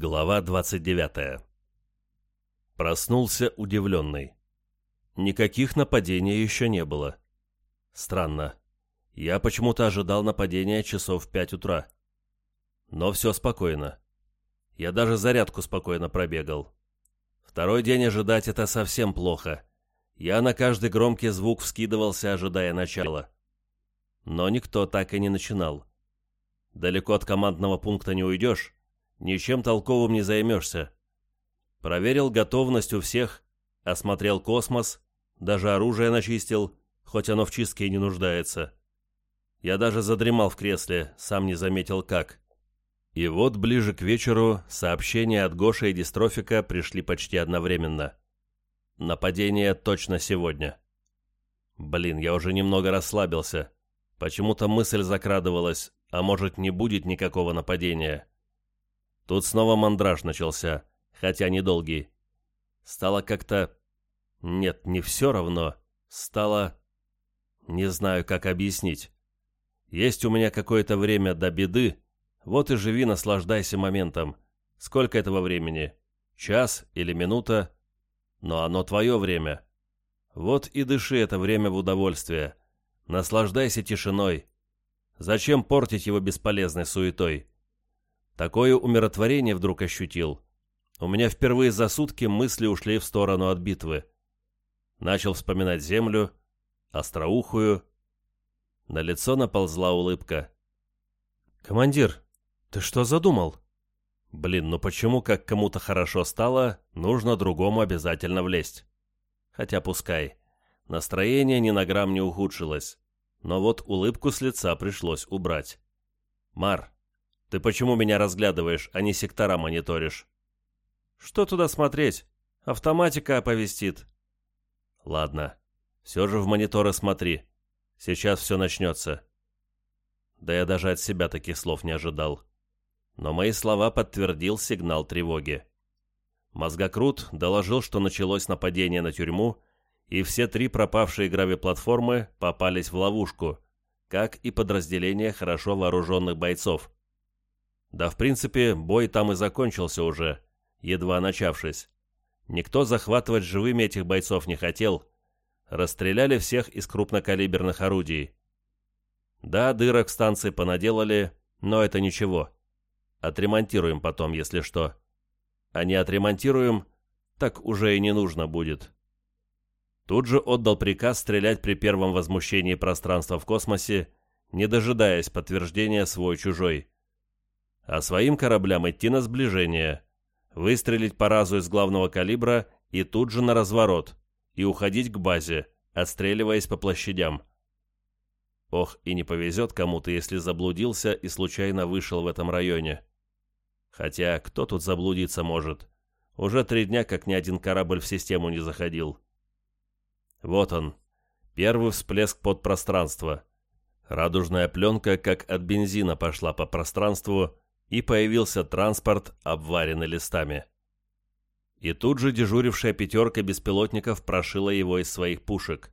Глава 29 Проснулся удивленный. Никаких нападений еще не было. Странно. Я почему-то ожидал нападения часов в пять утра. Но все спокойно. Я даже зарядку спокойно пробегал. Второй день ожидать это совсем плохо. Я на каждый громкий звук вскидывался, ожидая начала. Но никто так и не начинал. Далеко от командного пункта не уйдешь, ничем толковым не займешься. Проверил готовность у всех, осмотрел космос, даже оружие начистил, хоть оно в чистке и не нуждается. Я даже задремал в кресле, сам не заметил как. И вот ближе к вечеру сообщения от Гоши и Дистрофика пришли почти одновременно. Нападение точно сегодня. Блин, я уже немного расслабился. Почему-то мысль закрадывалась, а может не будет никакого нападения. Тут снова мандраж начался, хотя недолгий. Стало как-то... Нет, не все равно. Стало... Не знаю, как объяснить. Есть у меня какое-то время до беды, вот и живи, наслаждайся моментом. Сколько этого времени? Час или минута? Но оно твое время. Вот и дыши это время в удовольствие. Наслаждайся тишиной. Зачем портить его бесполезной суетой? Такое умиротворение вдруг ощутил. У меня впервые за сутки мысли ушли в сторону от битвы. Начал вспоминать землю, остроухую. На лицо наползла улыбка. «Командир, ты что задумал?» «Блин, ну почему, как кому-то хорошо стало, нужно другому обязательно влезть?» Хотя пускай. Настроение ни на грамм не ухудшилось. Но вот улыбку с лица пришлось убрать. «Мар, ты почему меня разглядываешь, а не сектора мониторишь?» «Что туда смотреть? Автоматика оповестит». «Ладно. Все же в мониторы смотри. Сейчас все начнется». Да я даже от себя таких слов не ожидал. Но мои слова подтвердил сигнал тревоги. Мозгокрут доложил, что началось нападение на тюрьму, и все три пропавшие гравиплатформы попались в ловушку, как и подразделение хорошо вооруженных бойцов. Да, в принципе, бой там и закончился уже, едва начавшись. Никто захватывать живыми этих бойцов не хотел. Расстреляли всех из крупнокалиберных орудий. Да, дырок в станции понаделали, но это ничего. Отремонтируем потом, если что. А не отремонтируем, так уже и не нужно будет. Тут же отдал приказ стрелять при первом возмущении пространства в космосе, не дожидаясь подтверждения свой-чужой. А своим кораблям идти на сближение, выстрелить по разу из главного калибра и тут же на разворот, и уходить к базе, отстреливаясь по площадям. Ох, и не повезет кому-то, если заблудился и случайно вышел в этом районе. Хотя, кто тут заблудиться может? Уже три дня, как ни один корабль в систему не заходил. Вот он, первый всплеск подпространства. Радужная пленка, как от бензина, пошла по пространству, и появился транспорт, обваренный листами. И тут же дежурившая пятерка беспилотников прошила его из своих пушек.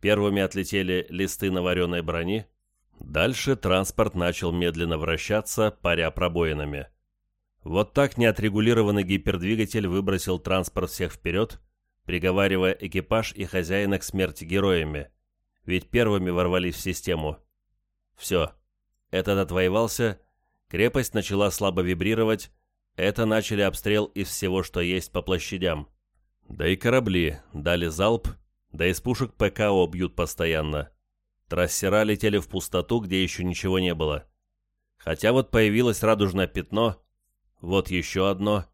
Первыми отлетели листы навареной брони. Дальше транспорт начал медленно вращаться, паря пробоинами. Вот так неотрегулированный гипердвигатель выбросил транспорт всех вперед, приговаривая экипаж и хозяина к смерти героями, ведь первыми ворвались в систему. Все. Этот отвоевался, крепость начала слабо вибрировать, это начали обстрел из всего, что есть по площадям. Да и корабли дали залп, да из пушек ПКО бьют постоянно. Трассера летели в пустоту, где еще ничего не было. Хотя вот появилось радужное пятно, вот еще одно,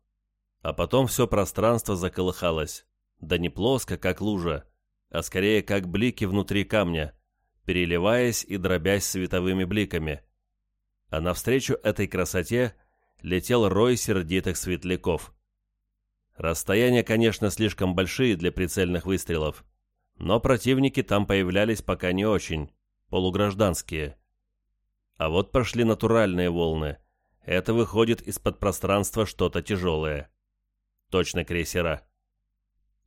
а потом все пространство заколыхалось. Да не плоско, как лужа, а скорее как блики внутри камня, переливаясь и дробясь световыми бликами. А навстречу этой красоте летел рой сердитых светляков. Расстояния, конечно, слишком большие для прицельных выстрелов, но противники там появлялись пока не очень, полугражданские. А вот прошли натуральные волны. Это выходит из-под пространства что-то тяжелое. Точно крейсера.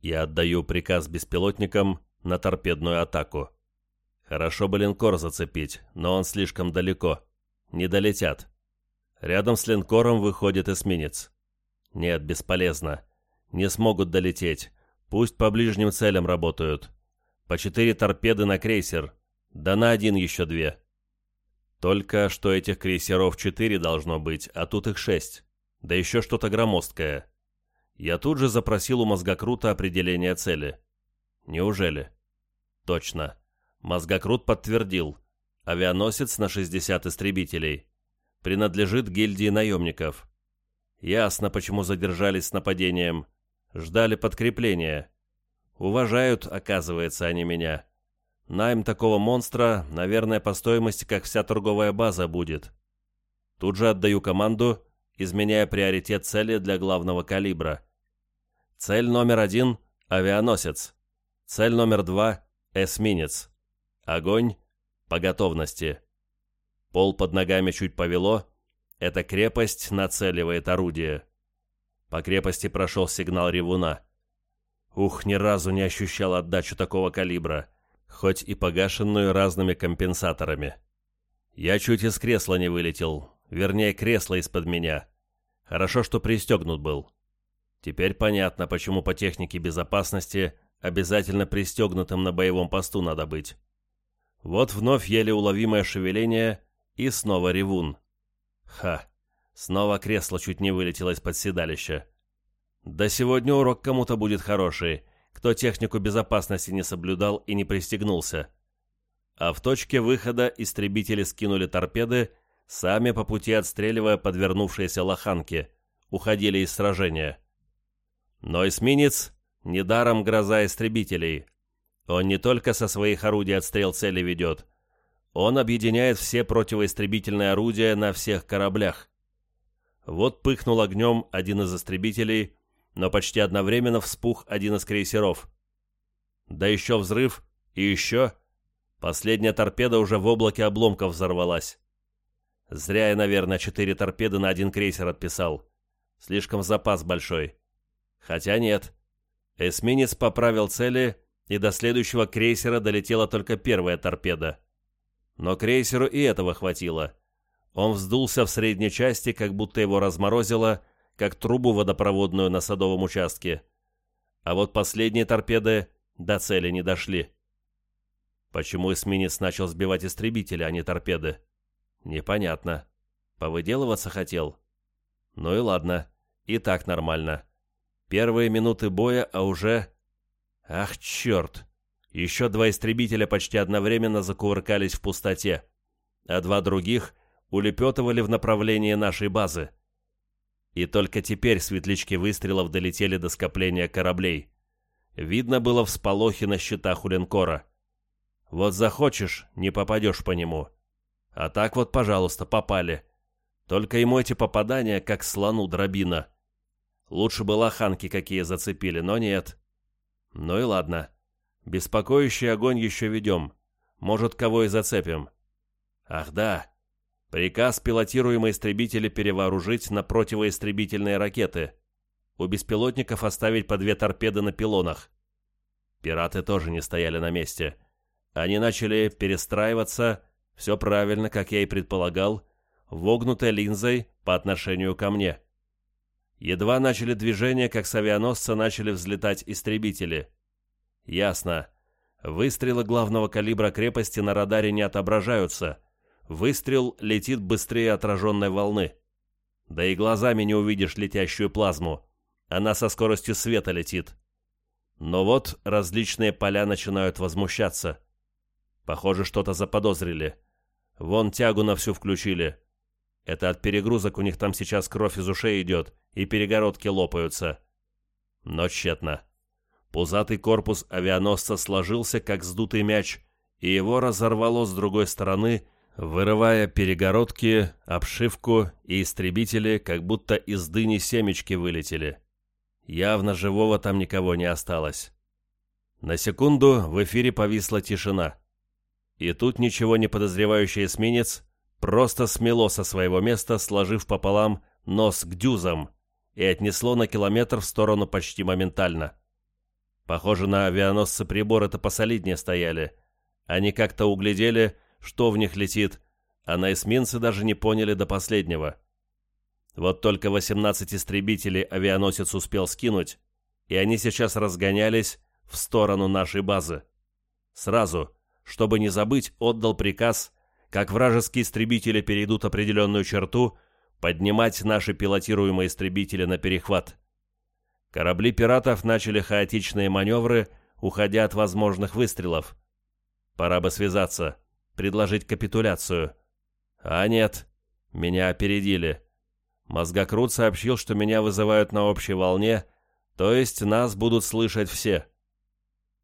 Я отдаю приказ беспилотникам на торпедную атаку. Хорошо бы линкор зацепить, но он слишком далеко. Не долетят. Рядом с линкором выходит эсминец. Нет, бесполезно. Не смогут долететь. Пусть по ближним целям работают. По четыре торпеды на крейсер. Да на один еще две. Только что этих крейсеров четыре должно быть, а тут их шесть. Да еще что-то громоздкое. Я тут же запросил у мозгокрута определение цели. Неужели? Точно. Мозгокрут подтвердил. Авианосец на 60 истребителей. Принадлежит гильдии наемников. Ясно, почему задержались с нападением. Ждали подкрепления. Уважают, оказывается, они меня. Найм такого монстра, наверное, по стоимости, как вся торговая база будет. Тут же отдаю команду, изменяя приоритет цели для главного калибра. Цель номер один – авианосец. Цель номер два – эсминец. Огонь по готовности. Пол под ногами чуть повело. Эта крепость нацеливает орудие. По крепости прошел сигнал ревуна. Ух, ни разу не ощущал отдачу такого калибра, хоть и погашенную разными компенсаторами. Я чуть из кресла не вылетел, вернее, кресло из-под меня. Хорошо, что пристегнут был. Теперь понятно, почему по технике безопасности обязательно пристегнутым на боевом посту надо быть. Вот вновь еле уловимое шевеление и снова ревун. Ха, снова кресло чуть не вылетело из-под седалища. Да сегодня урок кому-то будет хороший, кто технику безопасности не соблюдал и не пристегнулся. А в точке выхода истребители скинули торпеды, сами по пути отстреливая подвернувшиеся лоханки, уходили из сражения. Но эсминец — недаром гроза истребителей. Он не только со своих орудий отстрел цели ведет, он объединяет все противоистребительные орудия на всех кораблях. Вот пыхнул огнем один из истребителей, но почти одновременно вспух один из крейсеров. Да еще взрыв, и еще. Последняя торпеда уже в облаке обломков взорвалась. Зря я, наверное, четыре торпеды на один крейсер отписал. Слишком запас большой. Хотя нет. Эсминец поправил цели, и до следующего крейсера долетела только первая торпеда. Но крейсеру и этого хватило. Он вздулся в средней части, как будто его разморозило, как трубу водопроводную на садовом участке. А вот последние торпеды до цели не дошли. Почему эсминец начал сбивать истребители, а не торпеды? Непонятно. Повыделываться хотел? Ну и ладно. И так нормально. Первые минуты боя, а уже... Ах, черт! Еще два истребителя почти одновременно закувыркались в пустоте, а два других улепетывали в направлении нашей базы. И только теперь светлячки выстрелов долетели до скопления кораблей. Видно было всполохи на щитах у линкора. Вот захочешь, не попадешь по нему. А так вот, пожалуйста, попали. Только ему эти попадания, как слону дробина. Лучше бы лоханки какие зацепили, но нет. Ну и ладно. Беспокоящий огонь еще ведем. Может, кого и зацепим. Ах да, Приказ пилотируемые истребители перевооружить на противоистребительные ракеты. У беспилотников оставить по две торпеды на пилонах. Пираты тоже не стояли на месте. Они начали перестраиваться, все правильно, как я и предполагал, вогнутой линзой по отношению ко мне. Едва начали движение, как с авианосца начали взлетать истребители. Ясно. Выстрелы главного калибра крепости на радаре не отображаются — Выстрел летит быстрее отраженной волны. Да и глазами не увидишь летящую плазму. Она со скоростью света летит. Но вот различные поля начинают возмущаться. Похоже, что-то заподозрили. Вон тягу на всю включили. Это от перегрузок у них там сейчас кровь из ушей идет, и перегородки лопаются. Но тщетно. Пузатый корпус авианосца сложился, как сдутый мяч, и его разорвало с другой стороны, вырывая перегородки, обшивку и истребители, как будто из дыни семечки вылетели. Явно живого там никого не осталось. На секунду в эфире повисла тишина. И тут ничего не подозревающий эсминец просто смело со своего места, сложив пополам нос к дюзам, и отнесло на километр в сторону почти моментально. Похоже, на авианосцы приборы-то посолиднее стояли. Они как-то углядели, что в них летит, а на эсминцы даже не поняли до последнего. Вот только 18 истребителей авианосец успел скинуть, и они сейчас разгонялись в сторону нашей базы. Сразу, чтобы не забыть, отдал приказ, как вражеские истребители перейдут определенную черту, поднимать наши пилотируемые истребители на перехват. Корабли пиратов начали хаотичные маневры, уходя от возможных выстрелов. Пора бы связаться, предложить капитуляцию. А нет, меня опередили. Мозгокрут сообщил, что меня вызывают на общей волне, то есть нас будут слышать все.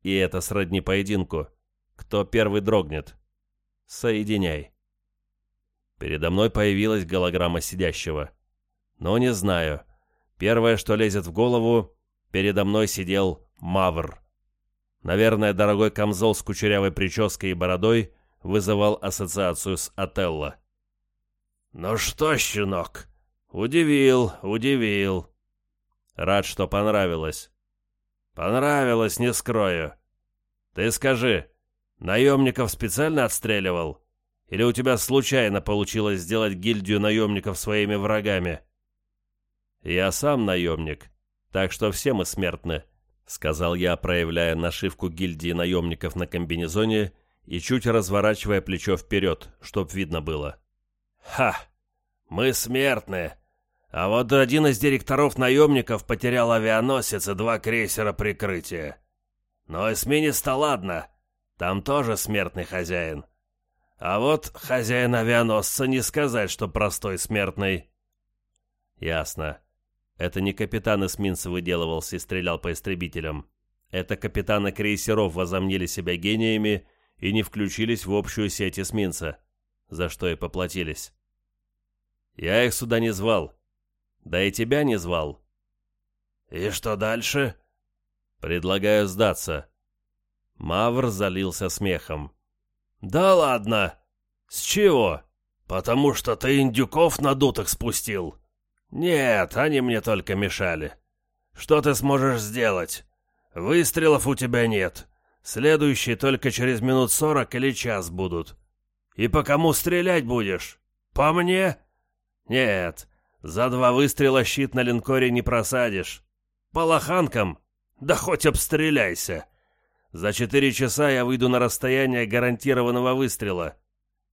И это сродни поединку. Кто первый дрогнет? Соединяй. Передо мной появилась голограмма сидящего. Но не знаю. Первое, что лезет в голову, передо мной сидел Мавр. Наверное, дорогой камзол с кучерявой прической и бородой вызывал ассоциацию с Отелло. «Ну что, щенок, удивил, удивил. Рад, что понравилось. Понравилось, не скрою. Ты скажи, наемников специально отстреливал? Или у тебя случайно получилось сделать гильдию наемников своими врагами? Я сам наемник, так что все мы смертны, сказал я, проявляя нашивку гильдии наемников на комбинезоне и чуть разворачивая плечо вперед, чтоб видно было. «Ха! Мы смертные!» А вот один из директоров наемников потерял авианосец и два крейсера прикрытия. Но эсминец-то ладно, там тоже смертный хозяин. А вот хозяин авианосца не сказать, что простой смертный. Ясно. Это не капитан эсминца выделывался и стрелял по истребителям. Это капитаны крейсеров возомнили себя гениями и не включились в общую сеть эсминца, за что и поплатились. Я их сюда не звал, да и тебя не звал. И что дальше? Предлагаю сдаться. Мавр залился смехом. Да ладно. С чего? Потому что ты индюков надутых спустил. Нет, они мне только мешали. Что ты сможешь сделать? Выстрелов у тебя нет. Следующие только через минут сорок или час будут. И по кому стрелять будешь? По мне? Нет, за два выстрела щит на линкоре не просадишь. По лоханкам? Да хоть обстреляйся. За четыре часа я выйду на расстояние гарантированного выстрела.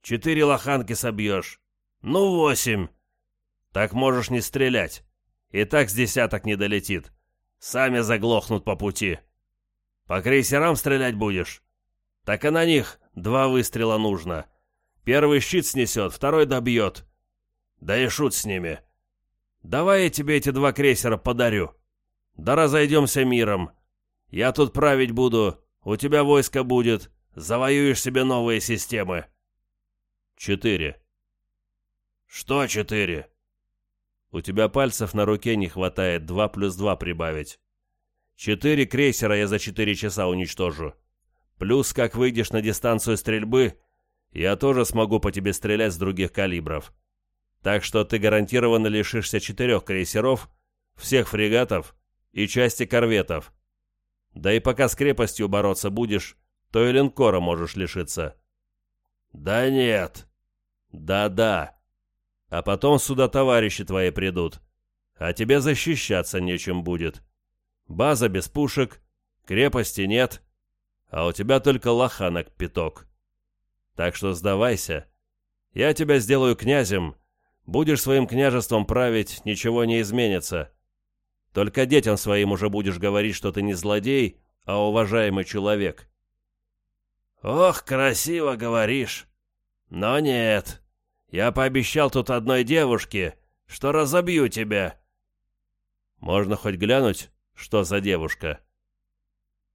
Четыре лоханки собьешь. Ну, восемь. Так можешь не стрелять. И так с десяток не долетит. Сами заглохнут по пути. По крейсерам стрелять будешь? Так и на них два выстрела нужно. Первый щит снесет, второй добьет. Да и шут с ними. Давай я тебе эти два крейсера подарю. Да разойдемся миром. Я тут править буду, у тебя войско будет, завоюешь себе новые системы. Четыре. Что четыре? У тебя пальцев на руке не хватает два плюс два прибавить. Четыре крейсера я за четыре часа уничтожу. Плюс, как выйдешь на дистанцию стрельбы, я тоже смогу по тебе стрелять с других калибров. Так что ты гарантированно лишишься четырех крейсеров, всех фрегатов и части корветов. Да и пока с крепостью бороться будешь, то и линкора можешь лишиться. Да нет. Да-да. А потом сюда товарищи твои придут. А тебе защищаться нечем будет. База без пушек, крепости нет, а у тебя только лоханок пяток. Так что сдавайся. Я тебя сделаю князем, Будешь своим княжеством править, ничего не изменится. Только детям своим уже будешь говорить, что ты не злодей, а уважаемый человек. Ох, красиво говоришь. Но нет. Я пообещал тут одной девушке, что разобью тебя. Можно хоть глянуть, что за девушка?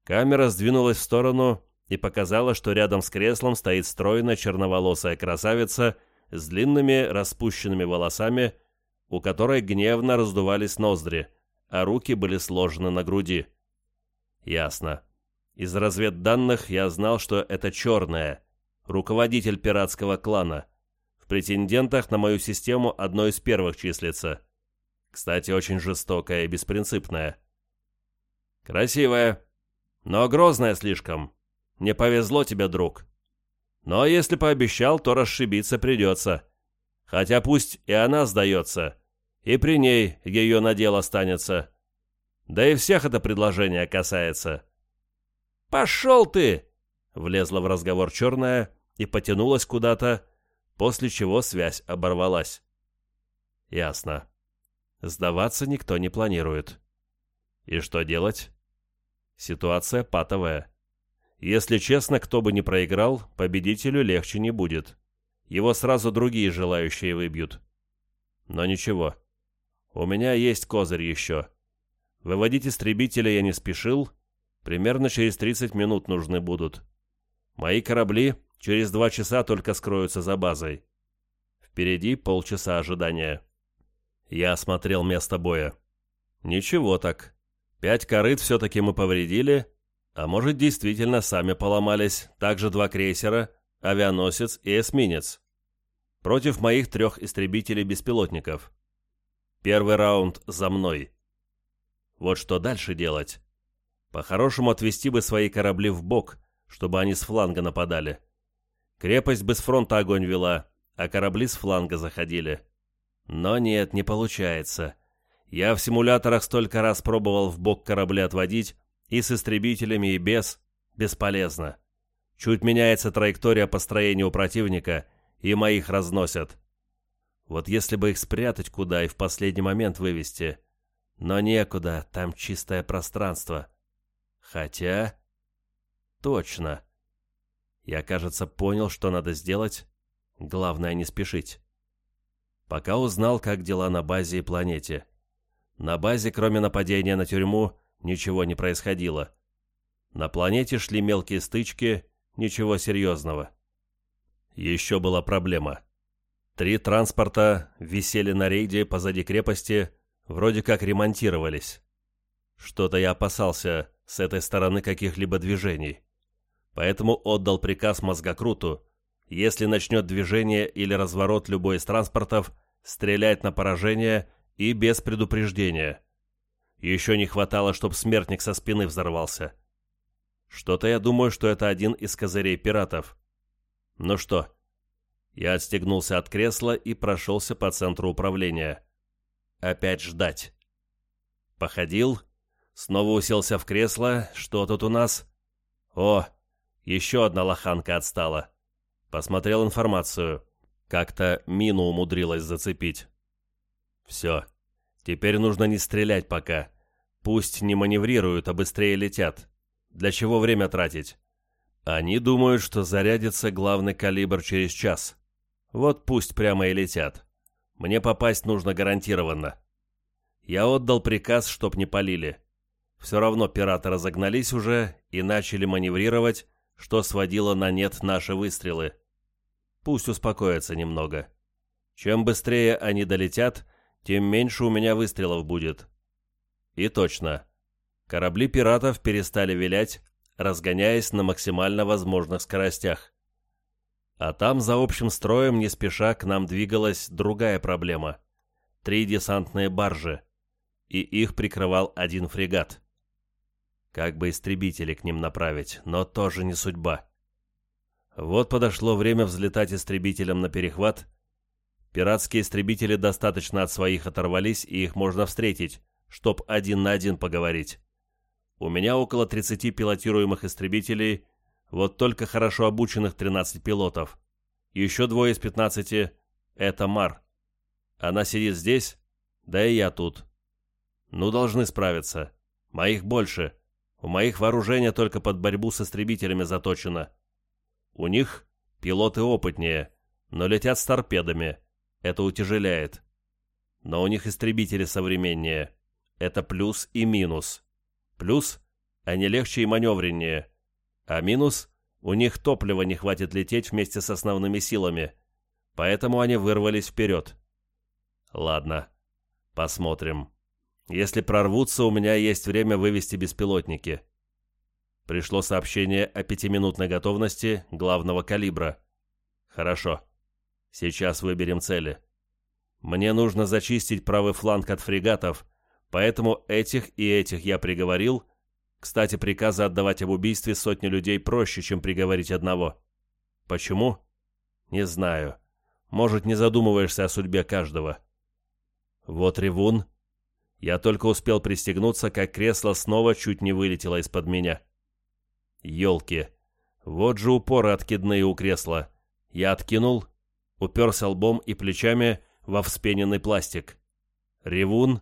Камера сдвинулась в сторону и показала, что рядом с креслом стоит стройная черноволосая красавица с длинными распущенными волосами, у которой гневно раздувались ноздри, а руки были сложены на груди. Ясно. Из разведданных я знал, что это черная, руководитель пиратского клана. В претендентах на мою систему одной из первых числится. Кстати, очень жестокая и беспринципная. Красивая, но грозная слишком. Не повезло тебе, друг. Но если пообещал, то расшибиться придется. Хотя пусть и она сдается. И при ней ее надел останется. Да и всех это предложение касается. «Пошел ты!» — влезла в разговор черная и потянулась куда-то, после чего связь оборвалась. «Ясно. Сдаваться никто не планирует. И что делать?» Ситуация патовая. Если честно, кто бы ни проиграл, победителю легче не будет. Его сразу другие желающие выбьют. Но ничего. У меня есть козырь еще. Выводить истребителя я не спешил. Примерно через 30 минут нужны будут. Мои корабли через два часа только скроются за базой. Впереди полчаса ожидания. Я осмотрел место боя. Ничего так. Пять корыт все-таки мы повредили, а может действительно сами поломались, также два крейсера, авианосец и эсминец. Против моих трех истребителей-беспилотников. Первый раунд за мной. Вот что дальше делать. По-хорошему отвести бы свои корабли в бок, чтобы они с фланга нападали. Крепость бы с фронта огонь вела, а корабли с фланга заходили. Но нет, не получается. Я в симуляторах столько раз пробовал в бок корабли отводить, и с истребителями, и без. Бесполезно. Чуть меняется траектория построения у противника, и моих разносят. Вот если бы их спрятать куда и в последний момент вывести. Но некуда, там чистое пространство. Хотя... Точно. Я, кажется, понял, что надо сделать. Главное, не спешить. Пока узнал, как дела на базе и планете. На базе, кроме нападения на тюрьму, ничего не происходило. На планете шли мелкие стычки, ничего серьезного. Еще была проблема. Три транспорта висели на рейде позади крепости, вроде как ремонтировались. Что-то я опасался с этой стороны каких-либо движений. Поэтому отдал приказ мозгокруту, если начнет движение или разворот любой из транспортов, стрелять на поражение и без предупреждения. Еще не хватало, чтоб смертник со спины взорвался. Что-то я думаю, что это один из козырей пиратов. Ну что? Я отстегнулся от кресла и прошелся по центру управления. Опять ждать. Походил, снова уселся в кресло. Что тут у нас? О, еще одна лоханка отстала. Посмотрел информацию. Как-то мину умудрилась зацепить. Все. Теперь нужно не стрелять пока. Пусть не маневрируют, а быстрее летят. Для чего время тратить? Они думают, что зарядится главный калибр через час. Вот пусть прямо и летят. Мне попасть нужно гарантированно. Я отдал приказ, чтоб не полили. Все равно пираты разогнались уже и начали маневрировать, что сводило на нет наши выстрелы. Пусть успокоятся немного. Чем быстрее они долетят, тем меньше у меня выстрелов будет. И точно. Корабли пиратов перестали вилять, разгоняясь на максимально возможных скоростях. А там за общим строем не спеша к нам двигалась другая проблема. Три десантные баржи. И их прикрывал один фрегат. Как бы истребители к ним направить, но тоже не судьба. Вот подошло время взлетать истребителям на перехват — Пиратские истребители достаточно от своих оторвались, и их можно встретить, чтоб один на один поговорить. У меня около 30 пилотируемых истребителей, вот только хорошо обученных 13 пилотов. Еще двое из 15 — это Мар. Она сидит здесь, да и я тут. Ну, должны справиться. Моих больше. У моих вооружения только под борьбу с истребителями заточено. У них пилоты опытнее, но летят с торпедами — это утяжеляет. Но у них истребители современнее. Это плюс и минус. Плюс – они легче и маневреннее. А минус – у них топлива не хватит лететь вместе с основными силами. Поэтому они вырвались вперед. Ладно, посмотрим. Если прорвутся, у меня есть время вывести беспилотники. Пришло сообщение о пятиминутной готовности главного калибра. Хорошо. Сейчас выберем цели. Мне нужно зачистить правый фланг от фрегатов, поэтому этих и этих я приговорил. Кстати, приказы отдавать об убийстве сотни людей проще, чем приговорить одного. Почему? Не знаю. Может, не задумываешься о судьбе каждого. Вот ревун. Я только успел пристегнуться, как кресло снова чуть не вылетело из-под меня. Ёлки. Вот же упоры откидные у кресла. Я откинул, уперся лбом и плечами во вспененный пластик. Ревун.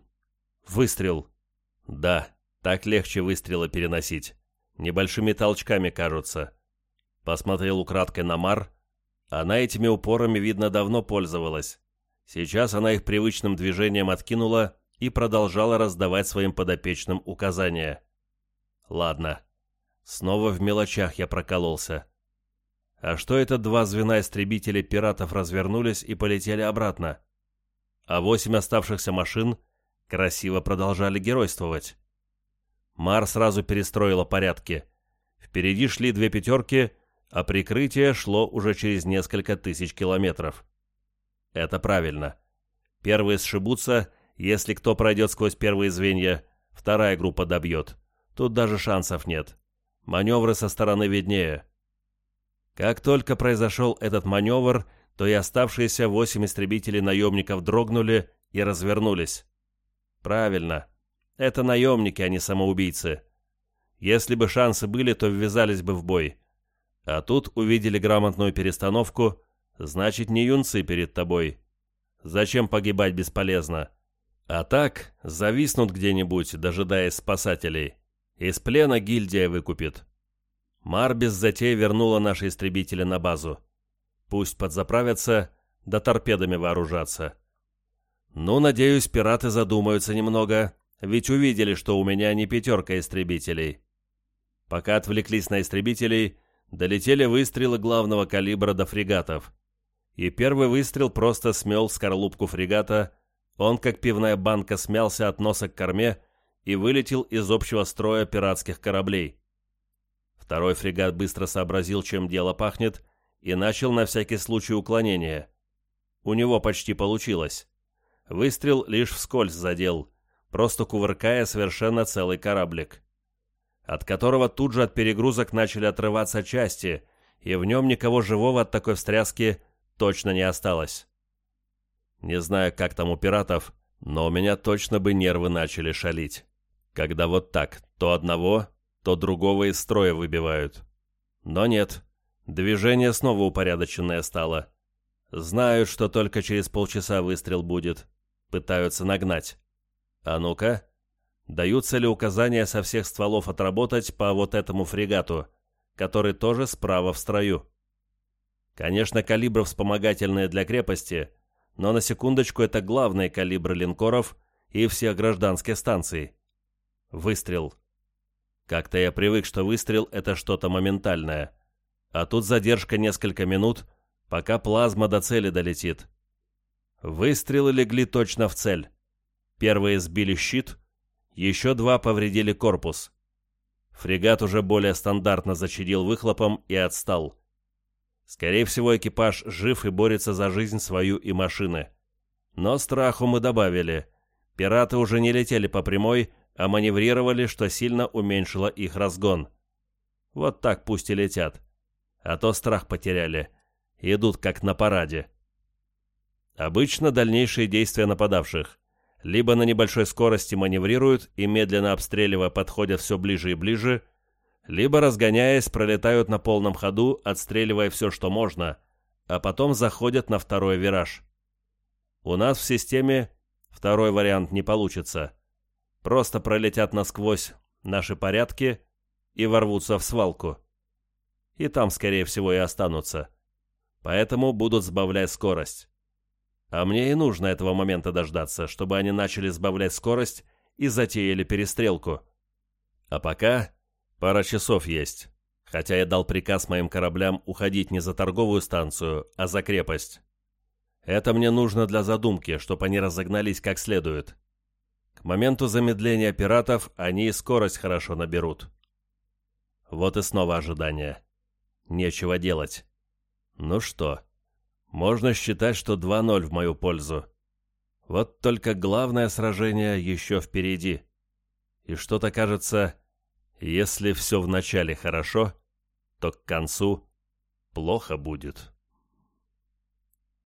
Выстрел. Да, так легче выстрелы переносить. Небольшими толчками кажутся. Посмотрел украдкой на Мар. Она этими упорами, видно, давно пользовалась. Сейчас она их привычным движением откинула и продолжала раздавать своим подопечным указания. Ладно. Снова в мелочах я прокололся. А что это два звена истребителей пиратов развернулись и полетели обратно? А восемь оставшихся машин красиво продолжали геройствовать. Мар сразу перестроила порядки. Впереди шли две пятерки, а прикрытие шло уже через несколько тысяч километров. Это правильно. Первые сшибутся, если кто пройдет сквозь первые звенья, вторая группа добьет. Тут даже шансов нет. Маневры со стороны виднее. Как только произошел этот маневр, то и оставшиеся восемь истребителей-наемников дрогнули и развернулись. Правильно. Это наемники, а не самоубийцы. Если бы шансы были, то ввязались бы в бой. А тут увидели грамотную перестановку, значит, не юнцы перед тобой. Зачем погибать бесполезно? А так, зависнут где-нибудь, дожидаясь спасателей. Из плена гильдия выкупит. Мар без затей вернула наши истребители на базу. Пусть подзаправятся, да торпедами вооружатся. Ну, надеюсь, пираты задумаются немного ведь увидели, что у меня не пятерка истребителей. Пока отвлеклись на истребителей, долетели выстрелы главного калибра до фрегатов. И первый выстрел просто смел скорлупку фрегата, он, как пивная банка, смялся от носа к корме и вылетел из общего строя пиратских кораблей. Второй фрегат быстро сообразил, чем дело пахнет, и начал на всякий случай уклонение. У него почти получилось. Выстрел лишь вскользь задел – просто кувыркая совершенно целый кораблик, от которого тут же от перегрузок начали отрываться части, и в нем никого живого от такой встряски точно не осталось. Не знаю, как там у пиратов, но у меня точно бы нервы начали шалить, когда вот так то одного, то другого из строя выбивают. Но нет, движение снова упорядоченное стало. Знают, что только через полчаса выстрел будет. Пытаются нагнать. А ну-ка, даются ли указания со всех стволов отработать по вот этому фрегату, который тоже справа в строю? Конечно, калибры вспомогательные для крепости, но на секундочку это главные калибры линкоров и всех гражданских станций. Выстрел. Как-то я привык, что выстрел — это что-то моментальное. А тут задержка несколько минут, пока плазма до цели долетит. Выстрелы легли точно в цель. Первые сбили щит, еще два повредили корпус. Фрегат уже более стандартно зачадил выхлопом и отстал. Скорее всего, экипаж жив и борется за жизнь свою и машины. Но страху мы добавили. Пираты уже не летели по прямой, а маневрировали, что сильно уменьшило их разгон. Вот так пусть и летят. А то страх потеряли. Идут как на параде. Обычно дальнейшие действия нападавших либо на небольшой скорости маневрируют и, медленно обстреливая, подходят все ближе и ближе, либо, разгоняясь, пролетают на полном ходу, отстреливая все, что можно, а потом заходят на второй вираж. У нас в системе второй вариант не получится. Просто пролетят насквозь наши порядки и ворвутся в свалку. И там, скорее всего, и останутся. Поэтому будут сбавлять скорость. А мне и нужно этого момента дождаться, чтобы они начали сбавлять скорость и затеяли перестрелку. А пока пара часов есть, хотя я дал приказ моим кораблям уходить не за торговую станцию, а за крепость. Это мне нужно для задумки, чтобы они разогнались как следует. К моменту замедления пиратов они и скорость хорошо наберут. Вот и снова ожидание. Нечего делать. Ну что, можно считать, что 2-0 в мою пользу. Вот только главное сражение еще впереди. И что-то кажется, если все вначале хорошо, то к концу плохо будет.